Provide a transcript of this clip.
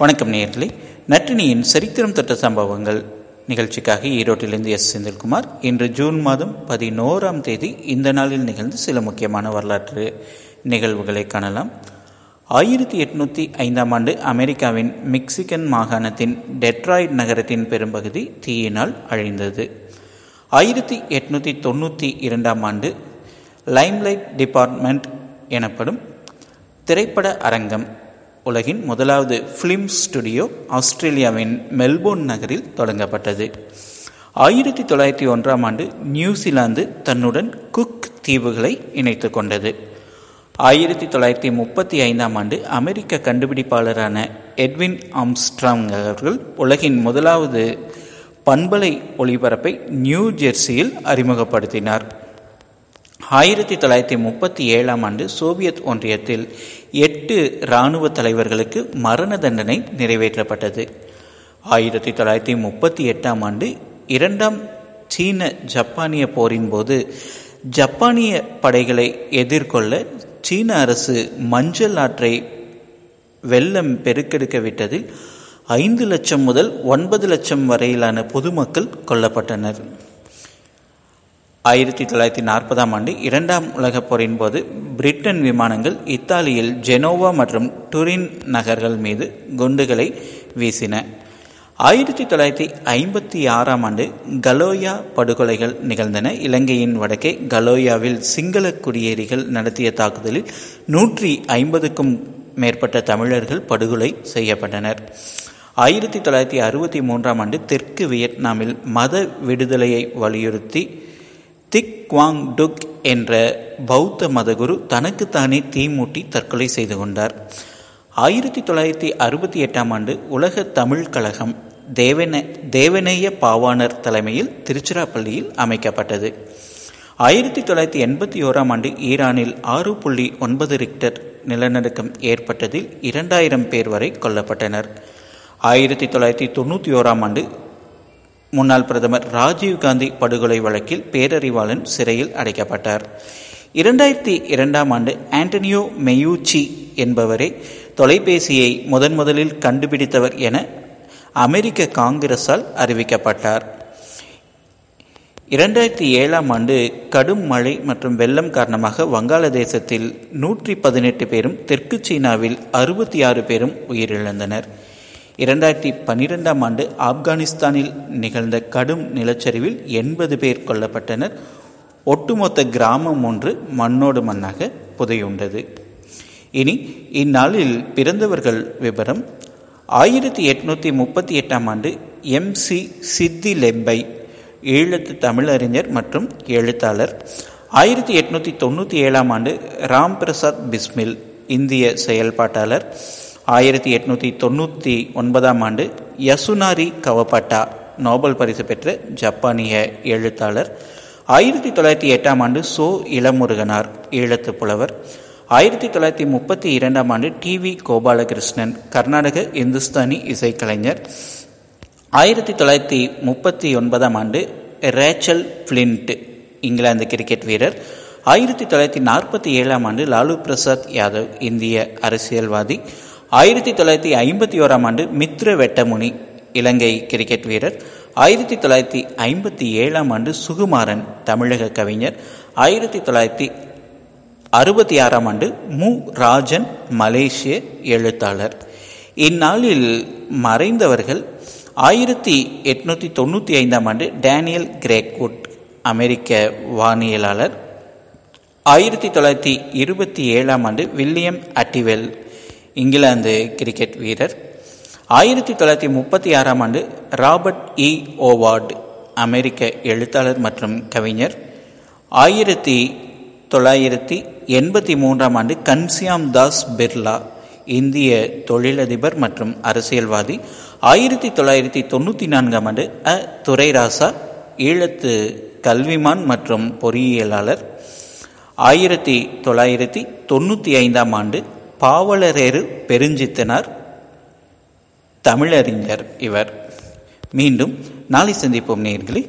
வணக்கம் நேயர்களே. நற்றினியின் சரித்திரம் தொட்ட சம்பவங்கள் நிகழ்ச்சிக்காக ஈரோட்டிலிருந்து எஸ் செந்தில்குமார். இன்று ஜூன் மாதம் பதினோராம் தேதி இந்த நாளில் நிகழ்ந்து சில முக்கியமான வரலாற்று நிகழ்வுகளை காணலாம். ஆயிரத்தி எட்நூற்றி ஐந்தாம் ஆண்டு அமெரிக்காவின் மெக்சிகன் மாகாணத்தின் டெட்ராய்ட் நகரத்தின் பெரும்பகுதி தீயினால் அழிந்தது. ஆயிரத்தி எட்நூற்றி தொண்ணூற்றி இரண்டாம் ஆண்டு லைம்லைட் டிபார்ட்மெண்ட் எனப்படும் திரைப்பட அரங்கம் உலகின் முதலாவது ஃபிலிம் ஸ்டுடியோ ஆஸ்திரேலியாவின் மெல்போர்ன் நகரில் தொடங்கப்பட்டது. ஆயிரத்தி தொள்ளாயிரத்தி ஒன்றாம் ஆண்டு நியூசிலாந்து தன்னுடன் குக் தீவுகளை இணைத்து கொண்டது. ஆயிரத்தி தொள்ளாயிரத்தி முப்பத்தி ஐந்தாம் ஆண்டு அமெரிக்க கண்டுபிடிப்பாளரான எட்வின் ஆம்ஸ்ட்ராங் அவர்கள் உலகின் முதலாவது பண்பலை ஒளிபரப்பை நியூ ஜெர்சியில் அறிமுகப்படுத்தினார். ஆயிரத்தி தொள்ளாயிரத்தி முப்பத்தி ஏழாம் ஆண்டு சோவியத் ஒன்றியத்தில் எட்டு இராணுவ தலைவர்களுக்கு மரண தண்டனை நிறைவேற்றப்பட்டது. ஆயிரத்தி தொள்ளாயிரத்தி முப்பத்தி எட்டாம் ஆண்டு இரண்டாம் சீன ஜப்பானிய போரின் போது ஜப்பானிய படைகளை எதிர்கொள்ள சீன அரசு மஞ்சள் ஆற்றை வெள்ளம் பெருக்கெடுக்க விட்டதில் ஐந்து லட்சம் முதல் ஒன்பது லட்சம் வரையிலான பொதுமக்கள் கொல்லப்பட்டனர். ஆயிரத்தி தொள்ளாயிரத்தி நாற்பதாம் ஆண்டு இரண்டாம் உலகப் போரின் போது பிரிட்டன் விமானங்கள் இத்தாலியில் ஜெனோவா மற்றும் டுரின் நகர்கள் மீது குண்டுகளை வீசின. ஆயிரத்தி தொள்ளாயிரத்தி ஐம்பத்தி ஆறாம் ஆண்டு கலோயா படுகொலைகள் நிகழ்ந்தன. இலங்கையின் வடக்கே கலோயாவில் சிங்கள குடியேறிகள் நடத்திய தாக்குதலில் நூற்றி ஐம்பதுக்கும் மேற்பட்ட தமிழர்கள் படுகொலை செய்யப்பட்டனர். ஆயிரத்தி தொள்ளாயிரத்தி அறுபத்தி மூன்றாம் ஆண்டு தெற்கு வியட்நாமில் மத விடுதலையை வலியுறுத்தி திக் குவாங் டுக் என்ற பௌத்த மதகுரு தனக்குத்தானே தீமூட்டி தற்கொலை செய்து கொண்டார். ஆயிரத்தி தொள்ளாயிரத்தி அறுபத்தி எட்டாம் ஆண்டு உலக தமிழ் கழகம் தேவன தேவநேய பாவாணர் தலைமையில் திருச்சிராப்பள்ளியில் அமைக்கப்பட்டது. ஆயிரத்தி தொள்ளாயிரத்தி எண்பத்தி ஓராம் ஆண்டு ஈரானில் ஆறு புள்ளி ஒன்பது ரிக்டர் நிலநடுக்கம் ஏற்பட்டதில் இரண்டாயிரம் பேர் வரை கொல்லப்பட்டனர். ஆயிரத்தி தொள்ளாயிரத்தி தொண்ணூற்றி ஓராம் ஆண்டு முன்னாள் பிரதமர் ராஜீவ்காந்தி படுகொலை வழக்கில் பேரறிவாளன் சிறையில் அடைக்கப்பட்டார். இரண்டாயிரத்தி இரண்டாம் ஆண்டு ஆண்டனியோ மெயூச்சி என்பவரே தொலைபேசியை முதன் முதலில் கண்டுபிடித்தவர் என அமெரிக்க காங்கிரஸால் அறிவிக்கப்பட்டார். இரண்டாயிரத்தி ஏழாம் ஆண்டு கடும் மழை மற்றும் வெள்ளம் காரணமாக வங்காளதேசத்தில் நூற்றி பதினெட்டு பேரும் தெற்கு சீனாவில் அறுபத்தி ஆறு பேரும் உயிரிழந்தனர். இரண்டாயிரத்தி பன்னிரெண்டாம் ஆண்டு ஆப்கானிஸ்தானில் நிகழ்ந்த கடும் நிலச்சரிவில் எண்பது பேர் கொல்லப்பட்டனர். ஒட்டுமொத்த கிராமம் ஒன்று மண்ணோடு மண்ணாக புதையுண்டது. இனி இந்நாளில் பிறந்தவர்கள் விவரம். ஆயிரத்தி எட்நூற்றி முப்பத்தி எட்டாம் ஆண்டு எம் சி சித்தி லெம்பை ஈழத்து தமிழறிஞர் மற்றும் எழுத்தாளர். ஆயிரத்தி எட்நூற்றி தொண்ணூற்றி ஏழாம் ஆண்டு ராம் பிரசாத் பிஸ்மில் இந்திய செயல்பாட்டாளர். ஆயிரத்தி எட்நூற்றி தொண்ணூற்றி ஒன்பதாம் ஆண்டு யசுனாரி கவபாட்டா நோபல் பரிசு பெற்ற ஜப்பானிய எழுத்தாளர். ஆயிரத்தி தொள்ளாயிரத்தி எட்டாம் ஆண்டு சோ இளமுருகனார் ஈழத்து புலவர். ஆயிரத்தி தொள்ளாயிரத்தி முப்பத்தி இரண்டாம் ஆண்டு டி வி கோபாலகிருஷ்ணன் கர்நாடக இந்துஸ்தானி இசைக்கலைஞர். ஆயிரத்தி தொள்ளாயிரத்தி முப்பத்தி ஒன்பதாம் ஆண்டு ரேச்சல் பிளின்ட் இங்கிலாந்து கிரிக்கெட் வீரர். ஆயிரத்தி தொள்ளாயிரத்தி நாற்பத்தி ஏழாம் ஆண்டு லாலு பிரசாத் யாதவ் இந்திய அரசியல்வாதி. ஆயிரத்தி தொள்ளாயிரத்தி ஐம்பத்தி ஓராம் ஆண்டு மித்ர வெட்டமுனி இலங்கை கிரிக்கெட் வீரர். ஆயிரத்தி தொள்ளாயிரத்தி ஐம்பத்தி ஏழாம் ஆண்டு சுகுமாரன் தமிழக கவிஞர். ஆயிரத்தி தொள்ளாயிரத்தி அறுபத்தி ஆறாம் ஆண்டு மு. ராஜன் மலேசிய எழுத்தாளர். இந்நாளில் மறைந்தவர்கள் ஆயிரத்தி எட்நூற்றி தொண்ணூற்றி ஐந்தாம் ஆண்டு டேனியல் கிரேக்வுட் அமெரிக்க வானியலாளர். ஆயிரத்தி தொள்ளாயிரத்தி இருபத்தி ஏழாம் ஆண்டு வில்லியம் அட்டிவெல் இங்கிலாந்து கிரிக்கெட் வீரர். ஆயிரத்தி தொள்ளாயிரத்தி முப்பத்தி ஆறாம் ஆண்டு ராபர்ட் இ. ஓவார்டு அமெரிக்க எழுத்தாளர் மற்றும் கவிஞர். ஆயிரத்தி தொள்ளாயிரத்தி எண்பத்தி மூன்றாம் ஆண்டு கன்சியாம் தாஸ் பிர்லா இந்திய தொழிலதிபர் மற்றும் அரசியல்வாதி. ஆயிரத்தி தொள்ளாயிரத்தி தொண்ணூற்றி நான்காம் ஆண்டு அ. துரைராசா ஈழத்து கல்விமான் மற்றும் பொறியியலாளர். ஆயிரத்தி தொள்ளாயிரத்தி தொண்ணூற்றி ஐந்தாம் ஆண்டு பாவலரேறு பெருஞ்சித்தனார் தமிழறிஞர் இவர். மீண்டும் நாளை சந்திப்போம் நேர்களை